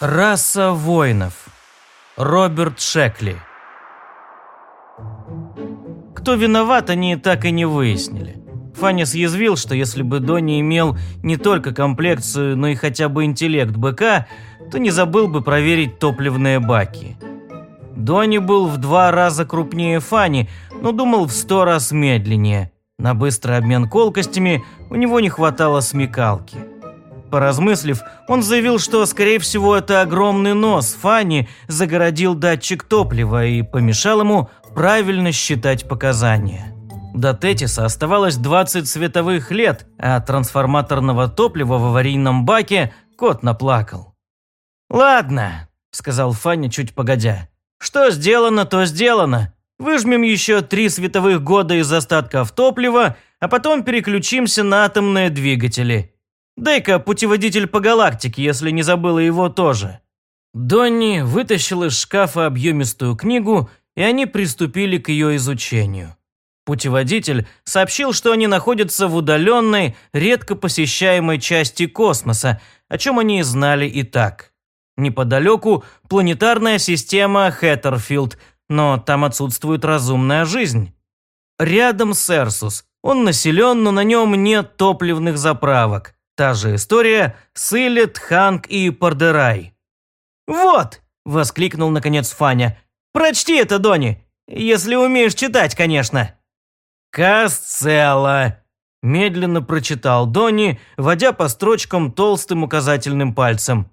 Раса воинов. Роберт Шекли. Кто виноват, они так и не выяснили. Фанни съязвил, что если бы Донни имел не только комплекцию, но и хотя бы интеллект быка, то не забыл бы проверить топливные баки. Донни был в два раза крупнее Фанни, но думал в сто раз медленнее. На быстрый обмен колкостями у него не хватало смекалки. Поразмыслив, он заявил, что, скорее всего, это огромный нос Фанни загородил датчик топлива и помешал ему правильно считать показания. До Тетиса оставалось 20 световых лет, а трансформаторного топлива в аварийном баке кот наплакал. «Ладно», – сказал Фанни чуть погодя. «Что сделано, то сделано. Выжмем еще три световых года из остатков топлива, а потом переключимся на атомные двигатели. Дай-ка путеводитель по галактике, если не забыла его тоже». Донни вытащил из шкафа объемистую книгу, и они приступили к ее изучению. Путеводитель сообщил, что они находятся в удаленной, редко посещаемой части космоса, о чем они знали и так. Неподалеку планетарная система Хэттерфилд, но там отсутствует разумная жизнь. Рядом Серсус. Он населен, но на нем нет топливных заправок. Та же история с Илет, Ханг и Пардерай. «Вот!» – воскликнул наконец Фаня. «Прочти это, Дони! Если умеешь читать, конечно!» «Касцелла», – медленно прочитал Донни, водя по строчкам толстым указательным пальцем.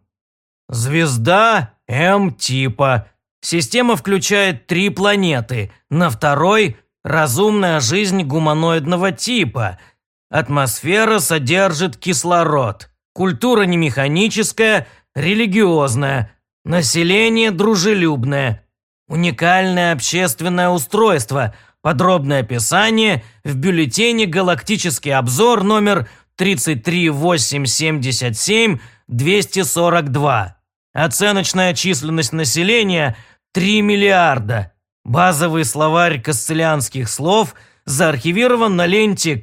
«Звезда М-типа. Система включает три планеты. На второй – разумная жизнь гуманоидного типа. Атмосфера содержит кислород. Культура не механическая, религиозная. Население дружелюбное. Уникальное общественное устройство – Подробное описание в бюллетене «Галактический обзор» номер 33877-242. Оценочная численность населения – 3 миллиарда. Базовый словарь касцелианских слов заархивирован на ленте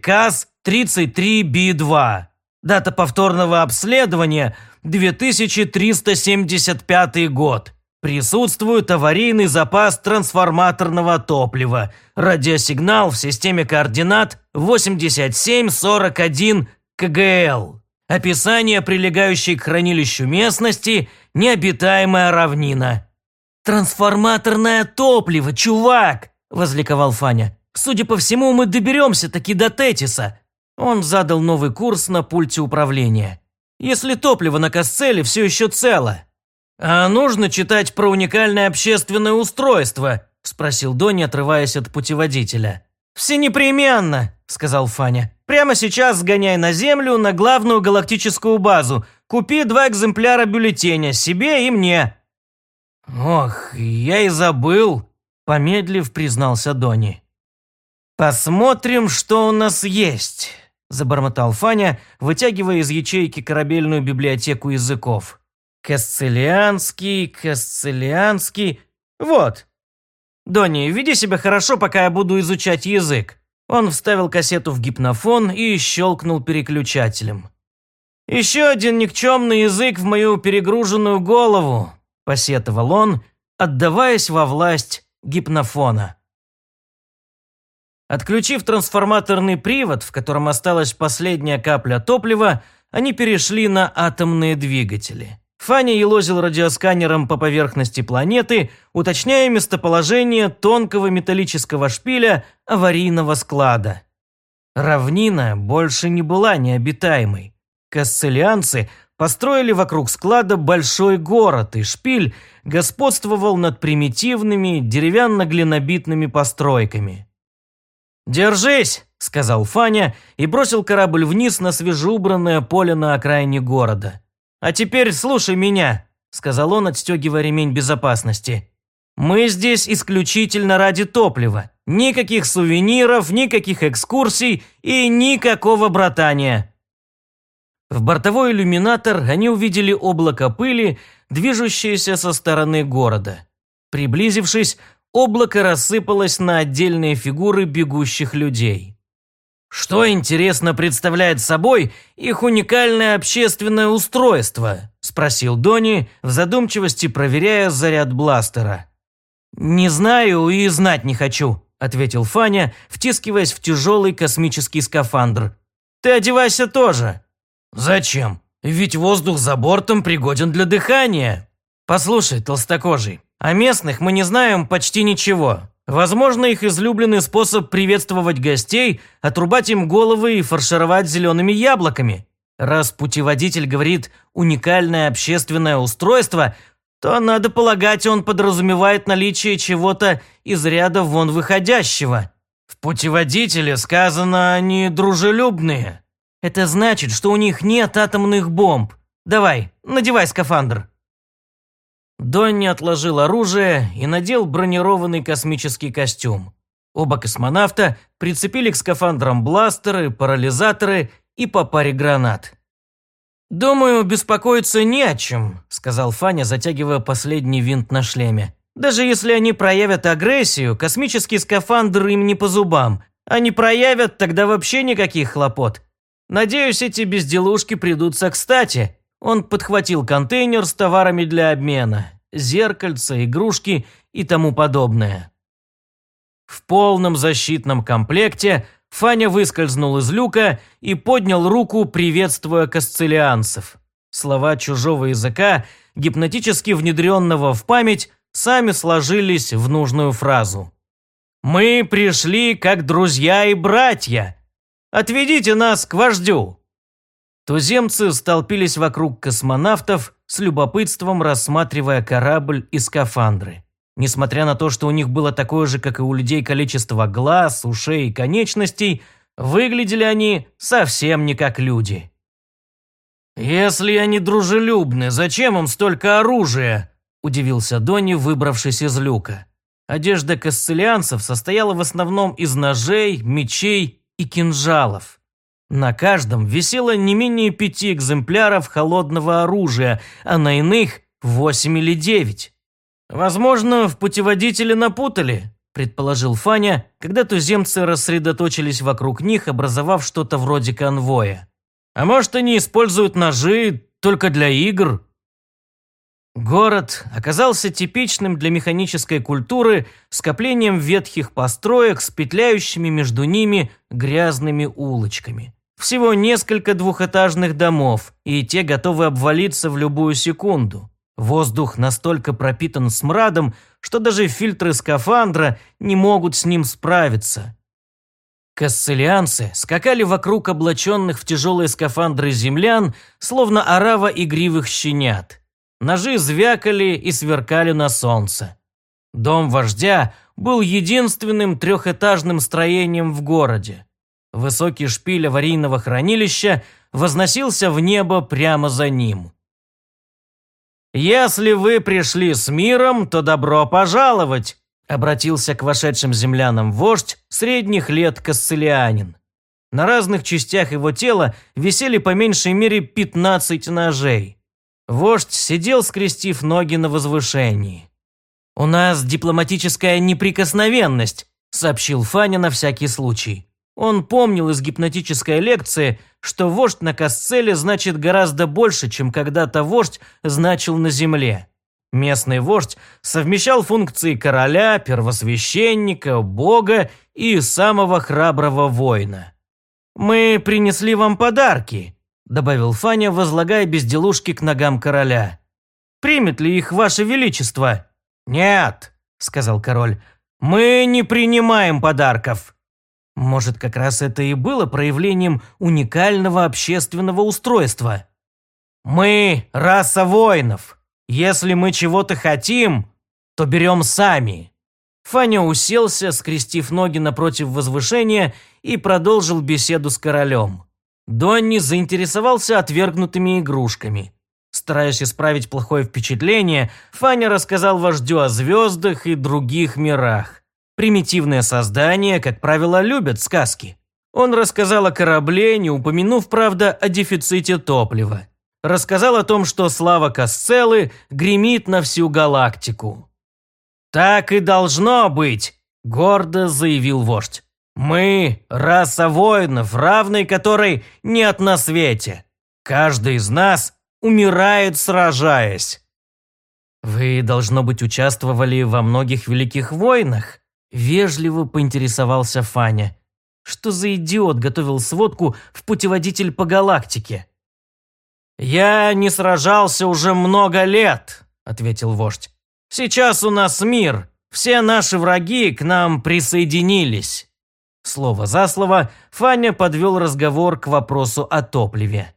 КАС-33Би2. Дата повторного обследования – 2375 год. Присутствует аварийный запас трансформаторного топлива. Радиосигнал в системе координат 8741 КГЛ. Описание прилегающей к хранилищу местности – необитаемая равнина. «Трансформаторное топливо, чувак!» – возликовал Фаня. «Судя по всему, мы доберемся таки до Тетиса». Он задал новый курс на пульте управления. «Если топливо на Касцеле все еще цело». «А нужно читать про уникальное общественное устройство?» – спросил Донни, отрываясь от путеводителя. «Все непременно», – сказал Фаня. «Прямо сейчас сгоняй на Землю, на главную галактическую базу. Купи два экземпляра бюллетеня, себе и мне». «Ох, я и забыл», – помедлив признался Донни. «Посмотрим, что у нас есть», – забормотал Фаня, вытягивая из ячейки корабельную библиотеку языков. Касцелианский, Касцелианский... Вот. Донни, веди себя хорошо, пока я буду изучать язык. Он вставил кассету в гипнофон и щелкнул переключателем. «Еще один никчемный язык в мою перегруженную голову», – посетовал он, отдаваясь во власть гипнофона. Отключив трансформаторный привод, в котором осталась последняя капля топлива, они перешли на атомные двигатели. Фаня елозил радиосканером по поверхности планеты, уточняя местоположение тонкого металлического шпиля аварийного склада. Равнина больше не была необитаемой. Касцелианцы построили вокруг склада большой город, и шпиль господствовал над примитивными деревянно-глинобитными постройками. «Держись!» – сказал Фаня и бросил корабль вниз на свежеубранное поле на окраине города. «А теперь слушай меня», – сказал он, отстегивая ремень безопасности. «Мы здесь исключительно ради топлива. Никаких сувениров, никаких экскурсий и никакого братания». В бортовой иллюминатор они увидели облако пыли, движущееся со стороны города. Приблизившись, облако рассыпалось на отдельные фигуры бегущих людей. Что, интересно, представляет собой их уникальное общественное устройство? спросил Дони, в задумчивости проверяя заряд бластера. «Не знаю и знать не хочу», – ответил Фаня, втискиваясь в тяжелый космический скафандр. «Ты одевайся тоже». «Зачем? Ведь воздух за бортом пригоден для дыхания». «Послушай, толстокожий, о местных мы не знаем почти ничего. Возможно, их излюбленный способ приветствовать гостей – отрубать им головы и фаршировать зелеными яблоками. Раз путеводитель говорит «уникальное общественное устройство», то, надо полагать, он подразумевает наличие чего-то из ряда вон выходящего. В путеводителе сказано «они дружелюбные». Это значит, что у них нет атомных бомб. Давай, надевай скафандр. Донни отложил оружие и надел бронированный космический костюм. Оба космонавта прицепили к скафандрам бластеры, парализаторы и по паре гранат. «Думаю, беспокоиться не о чем», – сказал Фаня, затягивая последний винт на шлеме. «Даже если они проявят агрессию, космический скафандр им не по зубам. Они проявят, тогда вообще никаких хлопот. Надеюсь, эти безделушки придутся кстати». Он подхватил контейнер с товарами для обмена, зеркальца, игрушки и тому подобное. В полном защитном комплекте Фаня выскользнул из люка и поднял руку, приветствуя касцелианцев. Слова чужого языка, гипнотически внедренного в память, сами сложились в нужную фразу. «Мы пришли как друзья и братья. Отведите нас к вождю!» Туземцы столпились вокруг космонавтов, с любопытством рассматривая корабль и скафандры. Несмотря на то, что у них было такое же, как и у людей, количество глаз, ушей и конечностей, выглядели они совсем не как люди. «Если они дружелюбны, зачем им столько оружия?» – удивился Донни, выбравшись из люка. Одежда касцелианцев состояла в основном из ножей, мечей и кинжалов. На каждом висело не менее пяти экземпляров холодного оружия, а на иных – восемь или девять. «Возможно, в путеводителе напутали», – предположил Фаня, когда туземцы рассредоточились вокруг них, образовав что-то вроде конвоя. «А может, они используют ножи только для игр?» Город оказался типичным для механической культуры скоплением ветхих построек с петляющими между ними грязными улочками. Всего несколько двухэтажных домов, и те готовы обвалиться в любую секунду. Воздух настолько пропитан смрадом, что даже фильтры скафандра не могут с ним справиться. Касцелианцы скакали вокруг облаченных в тяжелые скафандры землян, словно орава игривых щенят. Ножи звякали и сверкали на солнце. Дом вождя был единственным трехэтажным строением в городе. Высокий шпиль аварийного хранилища возносился в небо прямо за ним. «Если вы пришли с миром, то добро пожаловать», обратился к вошедшим землянам вождь средних лет Касцелианин. На разных частях его тела висели по меньшей мере 15 ножей. Вождь сидел, скрестив ноги на возвышении. «У нас дипломатическая неприкосновенность», сообщил Фаня на всякий случай. Он помнил из гипнотической лекции, что вождь на Касцеле значит гораздо больше, чем когда-то вождь значил на земле. Местный вождь совмещал функции короля, первосвященника, бога и самого храброго воина. «Мы принесли вам подарки», – добавил Фаня, возлагая безделушки к ногам короля. «Примет ли их ваше величество?» «Нет», – сказал король, – «мы не принимаем подарков». Может, как раз это и было проявлением уникального общественного устройства. Мы – раса воинов. Если мы чего-то хотим, то берем сами. Фаня уселся, скрестив ноги напротив возвышения и продолжил беседу с королем. Донни заинтересовался отвергнутыми игрушками. Стараясь исправить плохое впечатление, Фаня рассказал вождю о звездах и других мирах. Примитивные создания, как правило, любят сказки. Он рассказал о корабле, не упомянув, правда, о дефиците топлива. Рассказал о том, что слава Касцелы гремит на всю галактику. «Так и должно быть», – гордо заявил вождь. «Мы – раса воинов, равной которой нет на свете. Каждый из нас – умирает, сражаясь. «Вы, должно быть, участвовали во многих великих войнах?» Вежливо поинтересовался Фаня. Что за идиот готовил сводку в путеводитель по галактике? «Я не сражался уже много лет», – ответил вождь. «Сейчас у нас мир. Все наши враги к нам присоединились». Слово за слово Фаня подвел разговор к вопросу о топливе.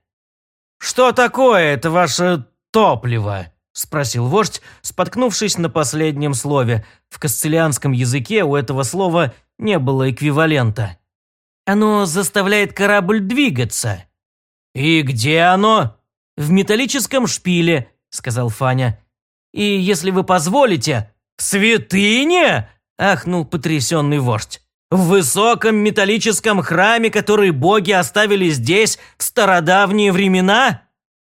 «Что такое это ваше топливо?» – спросил вождь, споткнувшись на последнем слове. В касцелианском языке у этого слова не было эквивалента. «Оно заставляет корабль двигаться». «И где оно?» «В металлическом шпиле», – сказал Фаня. «И если вы позволите...» «В святыне?» – ахнул потрясенный вождь. В высоком металлическом храме, который боги оставили здесь в стародавние времена?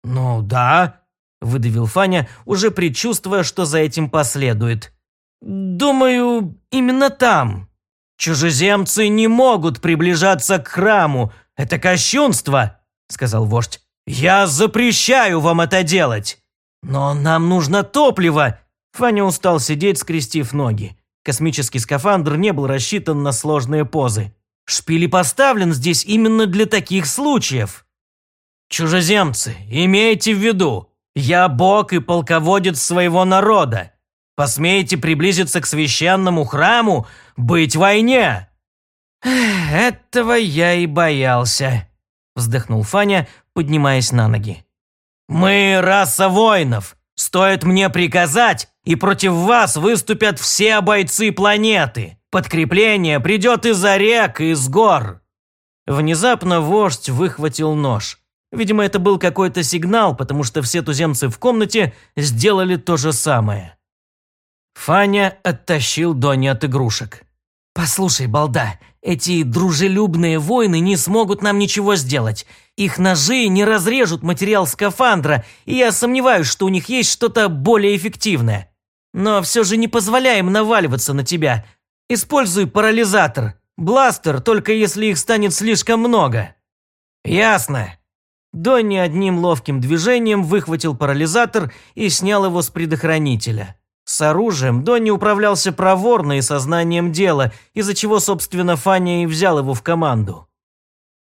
Ну да, выдавил Фаня, уже предчувствуя, что за этим последует. Думаю, именно там. Чужеземцы не могут приближаться к храму. Это кощунство, сказал вождь. Я запрещаю вам это делать. Но нам нужно топливо. Фаня устал сидеть, скрестив ноги. Космический скафандр не был рассчитан на сложные позы. Шпили поставлен здесь именно для таких случаев. Чужеземцы, имейте в виду, я бог и полководец своего народа. Посмеете приблизиться к священному храму, быть войне. Этого я и боялся, вздохнул Фаня, поднимаясь на ноги. Мы раса воинов. Стоит мне приказать, и против вас выступят все бойцы планеты. Подкрепление придет из-за рек и из гор». Внезапно вождь выхватил нож. Видимо, это был какой-то сигнал, потому что все туземцы в комнате сделали то же самое. Фаня оттащил Дони от игрушек. «Послушай, балда, эти дружелюбные воины не смогут нам ничего сделать. Их ножи не разрежут материал скафандра, и я сомневаюсь, что у них есть что-то более эффективное. Но все же не позволяем наваливаться на тебя. Используй парализатор. Бластер, только если их станет слишком много». «Ясно». Донни одним ловким движением выхватил парализатор и снял его с предохранителя. С оружием Донни управлялся проворно и сознанием дела, из-за чего, собственно, Фанни и взял его в команду.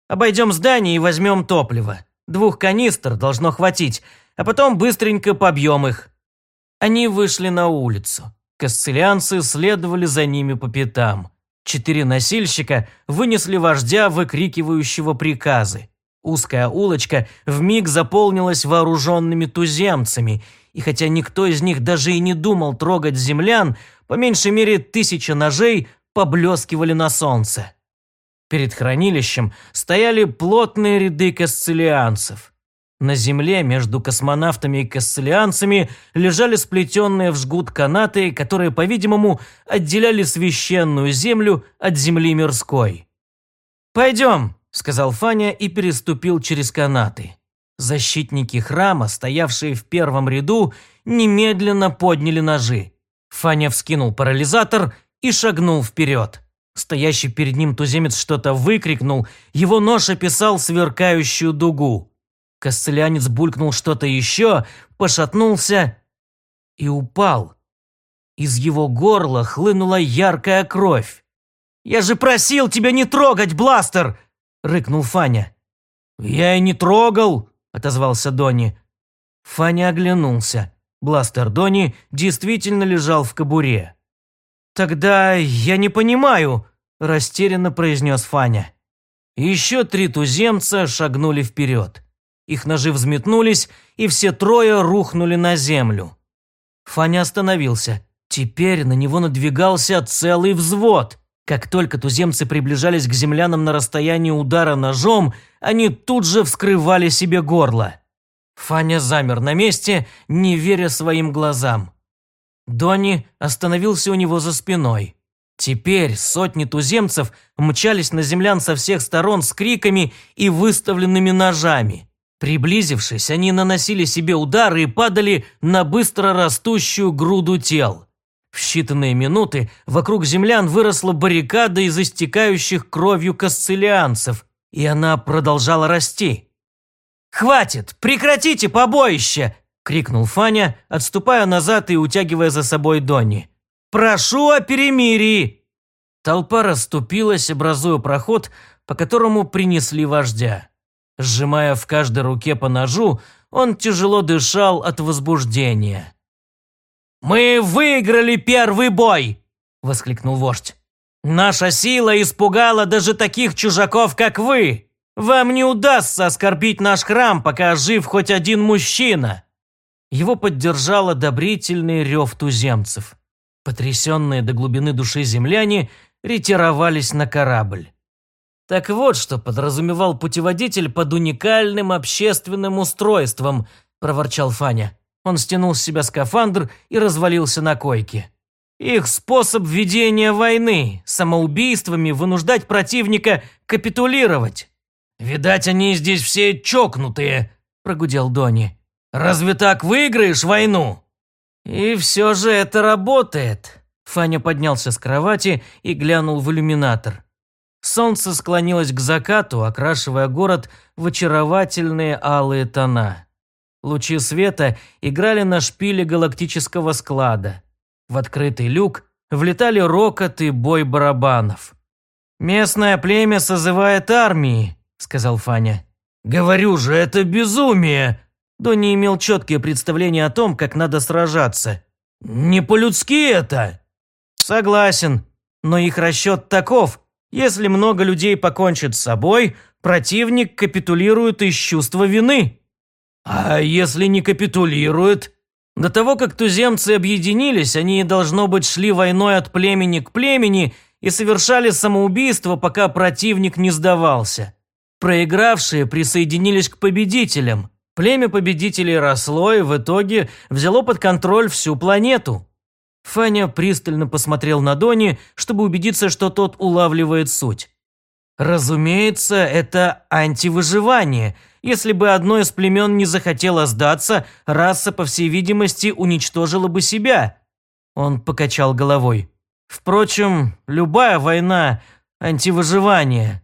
«Обойдем здание и возьмем топливо. Двух канистр должно хватить, а потом быстренько побьем их. Они вышли на улицу. Касцелианцы следовали за ними по пятам. Четыре носильщика вынесли вождя, выкрикивающего приказы. Узкая улочка вмиг заполнилась вооруженными туземцами, и хотя никто из них даже и не думал трогать землян, по меньшей мере тысяча ножей поблескивали на солнце. Перед хранилищем стояли плотные ряды касцелианцев. На земле между космонавтами и кассалианцами лежали сплетенные в жгут канаты, которые, по-видимому, отделяли священную землю от земли мирской. «Пойдем», – сказал Фаня и переступил через канаты. Защитники храма, стоявшие в первом ряду, немедленно подняли ножи. Фаня вскинул парализатор и шагнул вперед. Стоящий перед ним туземец что-то выкрикнул, его нож описал сверкающую дугу. Костылянец булькнул что-то еще, пошатнулся и упал. Из его горла хлынула яркая кровь. «Я же просил тебя не трогать, Бластер!» – рыкнул Фаня. «Я и не трогал!» – отозвался Донни. Фаня оглянулся. Бластер Донни действительно лежал в кобуре. «Тогда я не понимаю», – растерянно произнес Фаня. Еще три туземца шагнули вперед. Их ножи взметнулись, и все трое рухнули на землю. Фаня остановился. Теперь на него надвигался целый взвод. Как только туземцы приближались к землянам на расстоянии удара ножом, они тут же вскрывали себе горло. Фаня замер на месте, не веря своим глазам. Донни остановился у него за спиной. Теперь сотни туземцев мчались на землян со всех сторон с криками и выставленными ножами. Приблизившись, они наносили себе удары и падали на быстро растущую груду тел. В считанные минуты вокруг землян выросла баррикада из истекающих кровью касцелианцев, и она продолжала расти. «Хватит! Прекратите побоище!» – крикнул Фаня, отступая назад и утягивая за собой Донни. «Прошу о перемирии!» Толпа расступилась, образуя проход, по которому принесли вождя. Сжимая в каждой руке по ножу, он тяжело дышал от возбуждения. «Мы выиграли первый бой!» – воскликнул вождь. «Наша сила испугала даже таких чужаков, как вы! Вам не удастся оскорбить наш храм, пока жив хоть один мужчина!» Его поддержал одобрительный рев туземцев. Потрясенные до глубины души земляне ретировались на корабль. Так вот, что подразумевал путеводитель под уникальным общественным устройством, проворчал Фаня. Он стянул с себя скафандр и развалился на койке. Их способ ведения войны, самоубийствами вынуждать противника капитулировать. «Видать, они здесь все чокнутые», – прогудел Дони. «Разве так выиграешь войну?» «И все же это работает», – Фаня поднялся с кровати и глянул в иллюминатор. Солнце склонилось к закату, окрашивая город в очаровательные алые тона. Лучи света играли на шпиле галактического склада. В открытый люк влетали рокот и бой барабанов. «Местное племя созывает армии», – сказал Фаня. «Говорю же, это безумие!» Донни имел четкие представления о том, как надо сражаться. «Не по-людски это!» «Согласен, но их расчет таков. Если много людей покончит с собой, противник капитулирует из чувства вины». «А если не капитулирует?» До того, как туземцы объединились, они, должно быть, шли войной от племени к племени и совершали самоубийство, пока противник не сдавался. Проигравшие присоединились к победителям. Племя победителей росло и в итоге взяло под контроль всю планету. Фаня пристально посмотрел на Дони, чтобы убедиться, что тот улавливает суть. Разумеется, это антивыживание – если бы одно из племен не захотело сдаться, раса, по всей видимости, уничтожила бы себя. Он покачал головой. Впрочем, любая война – антивыживание.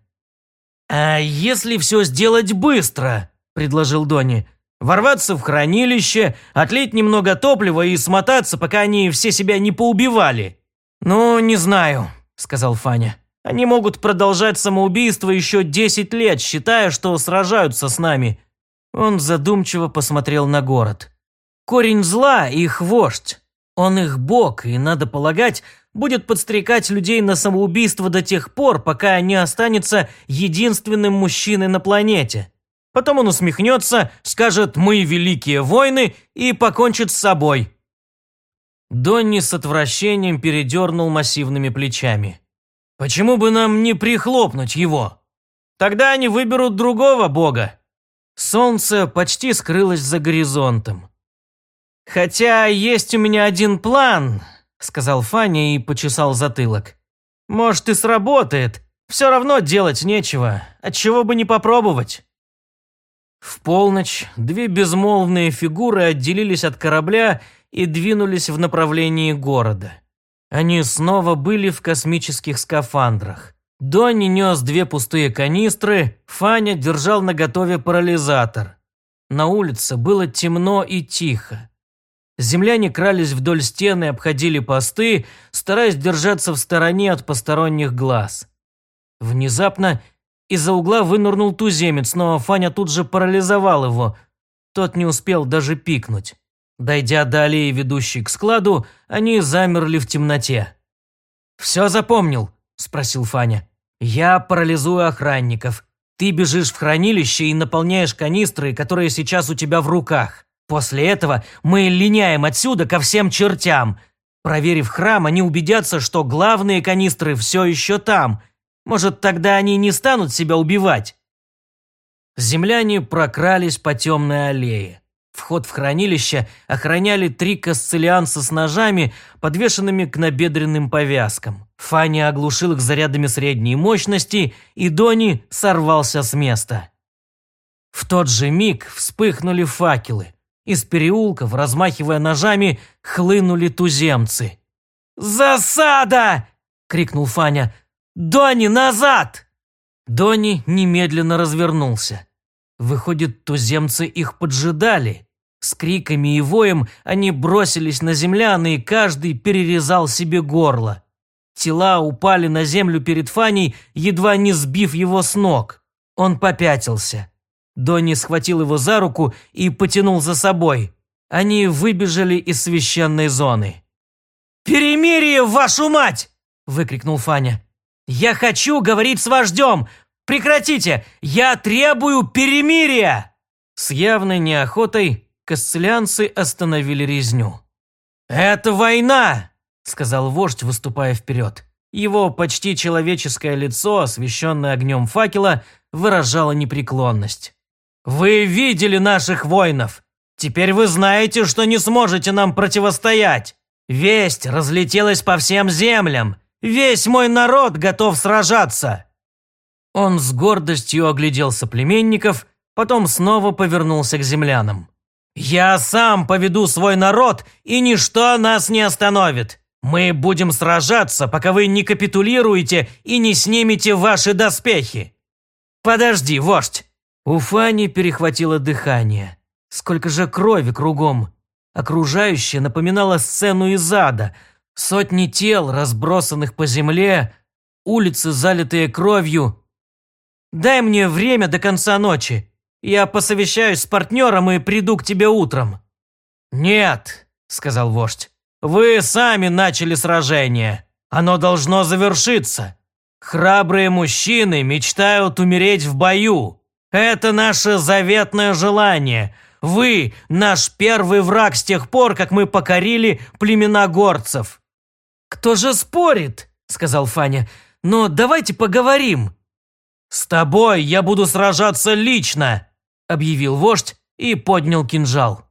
«А если все сделать быстро?» – предложил Дони. «Ворваться в хранилище, отлить немного топлива и смотаться, пока они все себя не поубивали». «Ну, не знаю», – сказал Фаня. Они могут продолжать самоубийство еще десять лет, считая, что сражаются с нами». Он задумчиво посмотрел на город. «Корень зла – их вождь. Он их бог, и, надо полагать, будет подстрекать людей на самоубийство до тех пор, пока не останется единственным мужчиной на планете. Потом он усмехнется, скажет «мы великие воины» и покончит с собой». Донни с отвращением передернул массивными плечами. Почему бы нам не прихлопнуть его? Тогда они выберут другого бога. Солнце почти скрылось за горизонтом. «Хотя есть у меня один план», – сказал Фаня и почесал затылок. «Может, и сработает. Все равно делать нечего. Отчего бы не попробовать?» В полночь две безмолвные фигуры отделились от корабля и двинулись в направлении города. Они снова были в космических скафандрах. Донни нес две пустые канистры, Фаня держал наготове парализатор. На улице было темно и тихо. Земляне крались вдоль стены и обходили посты, стараясь держаться в стороне от посторонних глаз. Внезапно из-за угла вынырнул туземец, но Фаня тут же парализовал его. Тот не успел даже пикнуть. Дойдя до аллеи, ведущей к складу, они замерли в темноте. «Все запомнил?» – спросил Фаня. «Я парализую охранников. Ты бежишь в хранилище и наполняешь канистры, которые сейчас у тебя в руках. После этого мы линяем отсюда ко всем чертям. Проверив храм, они убедятся, что главные канистры все еще там. Может, тогда они не станут себя убивать?» Земляне прокрались по темной аллее. Вход в хранилище охраняли три касцелианца с ножами, подвешенными к набедренным повязкам. Фанни оглушил их зарядами средней мощности, и Дони сорвался с места. В тот же миг вспыхнули факелы. Из переулков, размахивая ножами, хлынули туземцы. «Засада!» – крикнул Фаня. «Дони, назад!» Дони немедленно развернулся. Выходит, туземцы их поджидали. С криками и воем они бросились на землян, и каждый перерезал себе горло. Тела упали на землю перед Фаней, едва не сбив его с ног. Он попятился. Донни схватил его за руку и потянул за собой. Они выбежали из священной зоны. «Перемирие, вашу мать!» – выкрикнул Фаня. «Я хочу говорить с вождем! Прекратите! Я требую перемирия!» С явной неохотой касцелянцы остановили резню. «Это война!» – сказал вождь, выступая вперед. Его почти человеческое лицо, освещенное огнем факела, выражало непреклонность. «Вы видели наших воинов! Теперь вы знаете, что не сможете нам противостоять! Весть разлетелась по всем землям! Весь мой народ готов сражаться!» Он с гордостью оглядел соплеменников, потом снова повернулся к землянам. «Я сам поведу свой народ, и ничто нас не остановит. Мы будем сражаться, пока вы не капитулируете и не снимете ваши доспехи». «Подожди, вождь!» У Фани перехватило дыхание. Сколько же крови кругом. Окружающее напоминало сцену из ада. Сотни тел, разбросанных по земле, улицы, залитые кровью. «Дай мне время до конца ночи. Я посовещаюсь с партнером и приду к тебе утром». «Нет», – сказал вождь. «Вы сами начали сражение. Оно должно завершиться. Храбрые мужчины мечтают умереть в бою. Это наше заветное желание. Вы – наш первый враг с тех пор, как мы покорили племена горцев». «Кто же спорит?» – сказал Фаня. «Но давайте поговорим». «С тобой я буду сражаться лично», – объявил вождь и поднял кинжал.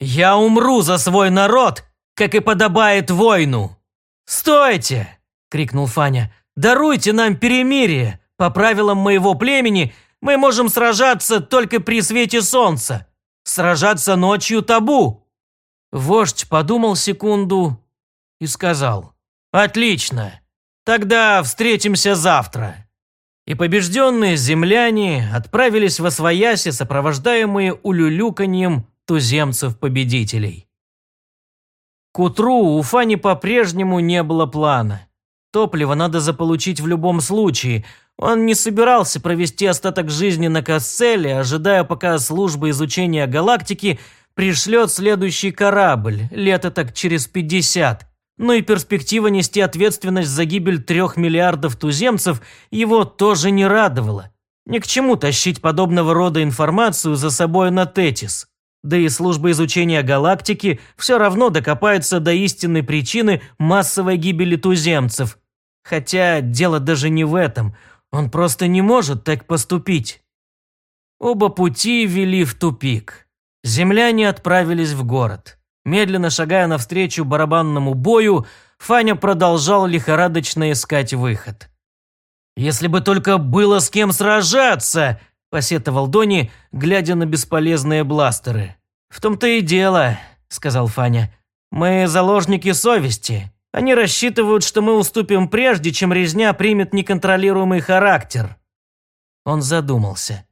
«Я умру за свой народ, как и подобает воину!» «Стойте!» – крикнул Фаня. «Даруйте нам перемирие! По правилам моего племени мы можем сражаться только при свете солнца. Сражаться ночью табу!» Вождь подумал секунду и сказал. «Отлично! Тогда встретимся завтра!» и побежденные земляне отправились во свояси, сопровождаемые улюлюканьем туземцев-победителей. К утру у Фани по-прежнему не было плана. Топливо надо заполучить в любом случае. Он не собирался провести остаток жизни на Касселе, ожидая, пока служба изучения галактики пришлет следующий корабль, лето так через пятьдесят но и перспектива нести ответственность за гибель трех миллиардов туземцев его тоже не радовала. Ни к чему тащить подобного рода информацию за собой на Тетис. Да и служба изучения галактики все равно докопается до истинной причины массовой гибели туземцев. Хотя дело даже не в этом, он просто не может так поступить. Оба пути вели в тупик. Земляне отправились в город. Медленно шагая навстречу барабанному бою, Фаня продолжал лихорадочно искать выход. «Если бы только было с кем сражаться!» – посетовал Дони, глядя на бесполезные бластеры. «В том-то и дело», – сказал Фаня. «Мы заложники совести. Они рассчитывают, что мы уступим прежде, чем резня примет неконтролируемый характер». Он задумался.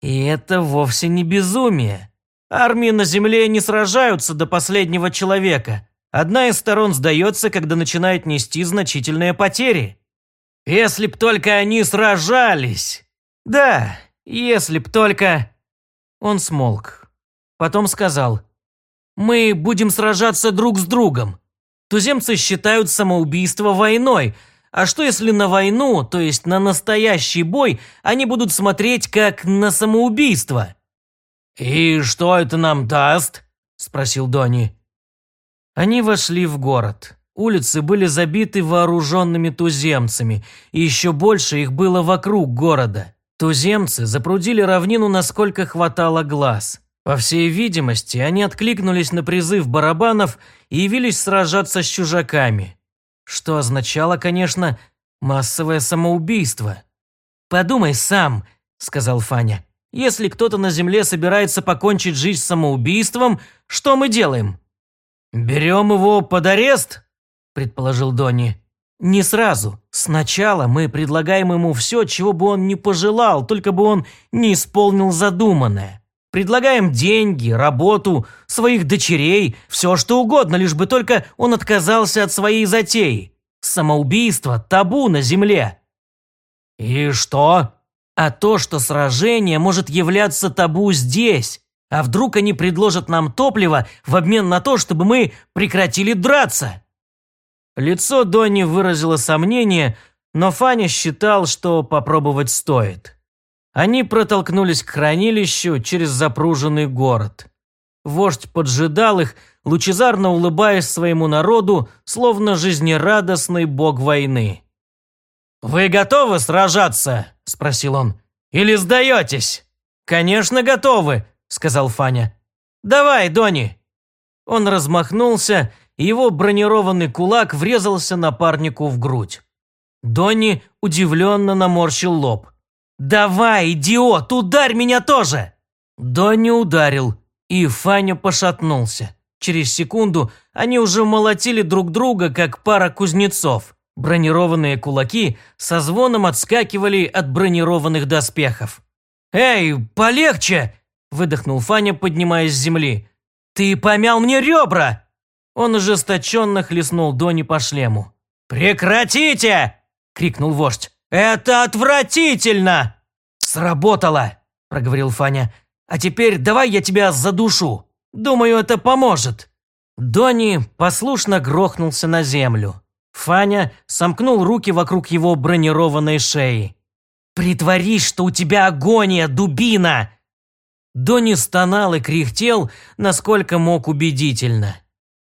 «И это вовсе не безумие. Армии на земле не сражаются до последнего человека. Одна из сторон сдается, когда начинает нести значительные потери. Если б только они сражались. Да, если б только... Он смолк. Потом сказал. Мы будем сражаться друг с другом. Туземцы считают самоубийство войной. А что если на войну, то есть на настоящий бой, они будут смотреть как на самоубийство? «И что это нам даст?» – спросил Дони. Они вошли в город. Улицы были забиты вооруженными туземцами, и еще больше их было вокруг города. Туземцы запрудили равнину, насколько хватало глаз. По всей видимости, они откликнулись на призыв барабанов и явились сражаться с чужаками. Что означало, конечно, массовое самоубийство. «Подумай сам», – сказал Фаня. Если кто-то на Земле собирается покончить жизнь самоубийством, что мы делаем?» «Берем его под арест?» – предположил Донни. Не сразу. Сначала мы предлагаем ему все, чего бы он не пожелал, только бы он не исполнил задуманное. Предлагаем деньги, работу, своих дочерей, все что угодно, лишь бы только он отказался от своей затеи. Самоубийство – табу на земле. И что? А то, что сражение может являться табу здесь. А вдруг они предложат нам топливо в обмен на то, чтобы мы прекратили драться? Лицо Донни выразило сомнение, но Фаня считал, что попробовать стоит. Они протолкнулись к хранилищу через запруженный город. Вождь поджидал их, лучезарно улыбаясь своему народу, словно жизнерадостный бог войны. «Вы готовы сражаться?» – спросил он. «Или сдаетесь?» «Конечно, готовы», – сказал Фаня. «Давай, Дони!» Он размахнулся его бронированный кулак врезался напарнику в грудь. Донни удивленно наморщил лоб. «Давай, идиот, ударь меня тоже!» Донни ударил, и Фаня пошатнулся. Через секунду они уже молотили друг друга, как пара кузнецов. Бронированные кулаки со звоном отскакивали от бронированных доспехов. «Эй, полегче!» – выдохнул Фаня, поднимаясь с земли. «Ты помял мне ребра!» Он ожесточенно хлестнул Дони по шлему. «Прекратите!» – крикнул вождь. «Это отвратительно!» «Сработало!» – проговорил Фаня. «А теперь давай я тебя задушу. Думаю, это поможет». Дони послушно грохнулся на землю. Фаня сомкнул руки вокруг его бронированной шеи. «Притворись, что у тебя агония, дубина!» Дони стонал и кряхтел, насколько мог убедительно.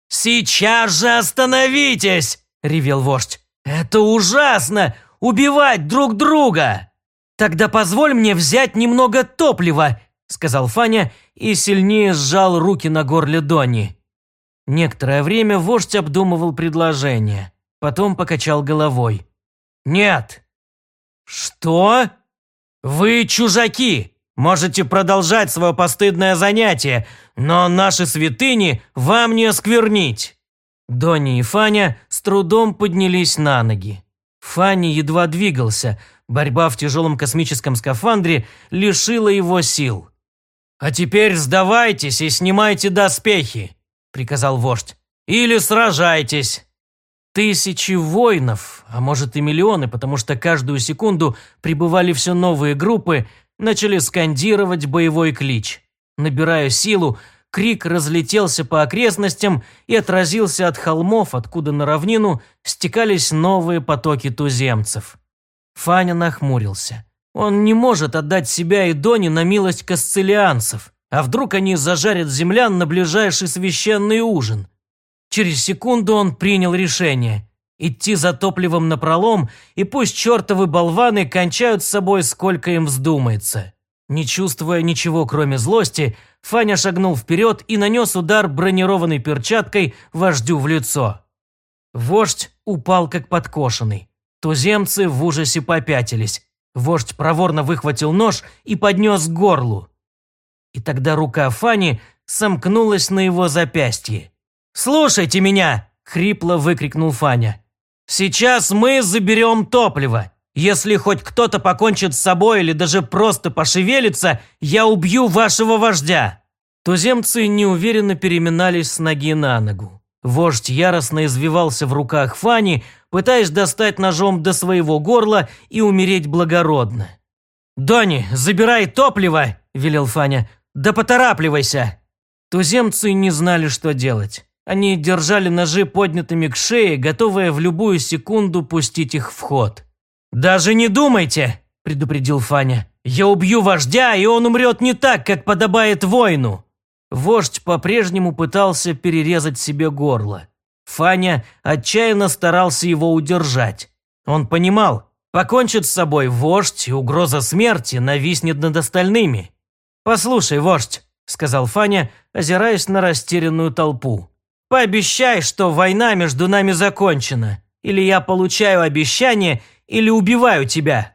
«Сейчас же остановитесь!» – ревел вождь. «Это ужасно! Убивать друг друга!» «Тогда позволь мне взять немного топлива», – сказал Фаня и сильнее сжал руки на горле Донни. Некоторое время вождь обдумывал предложение, потом покачал головой. «Нет». «Что? Вы чужаки! Можете продолжать свое постыдное занятие, но наши святыни вам не осквернить!» Донни и Фаня с трудом поднялись на ноги. Фанни едва двигался, борьба в тяжелом космическом скафандре лишила его сил. «А теперь сдавайтесь и снимайте доспехи», – приказал вождь. «Или сражайтесь». Тысячи воинов, а может и миллионы, потому что каждую секунду прибывали все новые группы, начали скандировать боевой клич. Набирая силу, крик разлетелся по окрестностям и отразился от холмов, откуда на равнину стекались новые потоки туземцев. Фаня нахмурился. Он не может отдать себя и Дони на милость касцелианцев. А вдруг они зажарят землян на ближайший священный ужин? Через секунду он принял решение. Идти за топливом на пролом, и пусть чертовы болваны кончают с собой, сколько им вздумается. Не чувствуя ничего, кроме злости, Фаня шагнул вперед и нанес удар бронированной перчаткой вождю в лицо. Вождь упал как подкошенный. Туземцы в ужасе попятились. Вождь проворно выхватил нож и поднес к горлу. И тогда рука Фани сомкнулась на его запястье. «Слушайте меня!» – хрипло выкрикнул Фаня. «Сейчас мы заберем топливо. Если хоть кто-то покончит с собой или даже просто пошевелится, я убью вашего вождя!» Туземцы неуверенно переминались с ноги на ногу. Вождь яростно извивался в руках Фани, пытаясь достать ножом до своего горла и умереть благородно. «Дони, забирай топливо!» – велел Фаня. «Да поторапливайся!» Туземцы не знали, что делать. Они держали ножи поднятыми к шее, готовые в любую секунду пустить их в ход. «Даже не думайте!» – предупредил Фаня. «Я убью вождя, и он умрет не так, как подобает воину!» Вождь по-прежнему пытался перерезать себе горло. Фаня отчаянно старался его удержать. Он понимал, покончит с собой вождь, и угроза смерти нависнет над остальными. «Послушай, вождь», – сказал Фаня, озираясь на растерянную толпу. «Пообещай, что война между нами закончена, или я получаю обещание или убиваю тебя».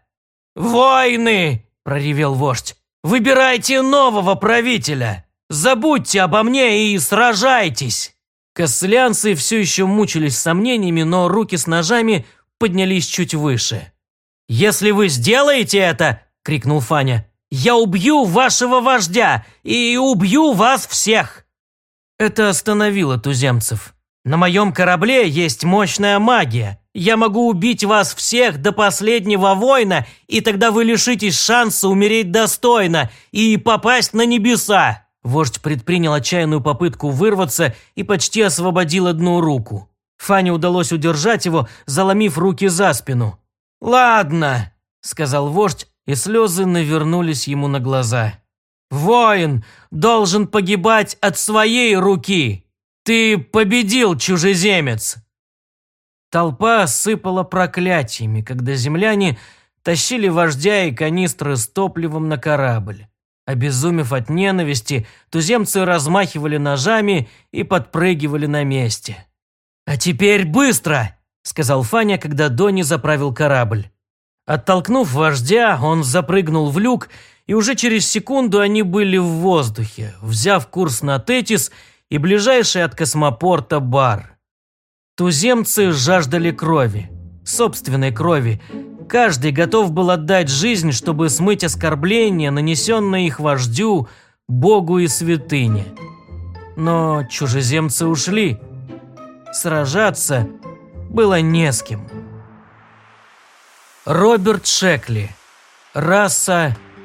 «Войны!» – проревел вождь. «Выбирайте нового правителя! Забудьте обо мне и сражайтесь!» Костлянцы все еще мучились сомнениями, но руки с ножами поднялись чуть выше. «Если вы сделаете это!» – крикнул Фаня. «Я убью вашего вождя и убью вас всех!» Это остановило туземцев. «На моем корабле есть мощная магия. Я могу убить вас всех до последнего воина, и тогда вы лишитесь шанса умереть достойно и попасть на небеса!» Вождь предпринял отчаянную попытку вырваться и почти освободил одну руку. Фане удалось удержать его, заломив руки за спину. «Ладно», – сказал вождь, и слезы навернулись ему на глаза. «Воин должен погибать от своей руки! Ты победил, чужеземец!» Толпа сыпала проклятиями, когда земляне тащили вождя и канистры с топливом на корабль. Обезумев от ненависти, туземцы размахивали ножами и подпрыгивали на месте. «А теперь быстро!» – сказал Фаня, когда Дони заправил корабль. Оттолкнув вождя, он запрыгнул в люк, и уже через секунду они были в воздухе, взяв курс на Тетис и ближайший от космопорта бар. Туземцы жаждали крови, собственной крови. Каждый готов был отдать жизнь, чтобы смыть оскорбление, нанесенное их вождю, богу и святыне. Но чужеземцы ушли – сражаться было не с кем. Роберт Шекли. Раса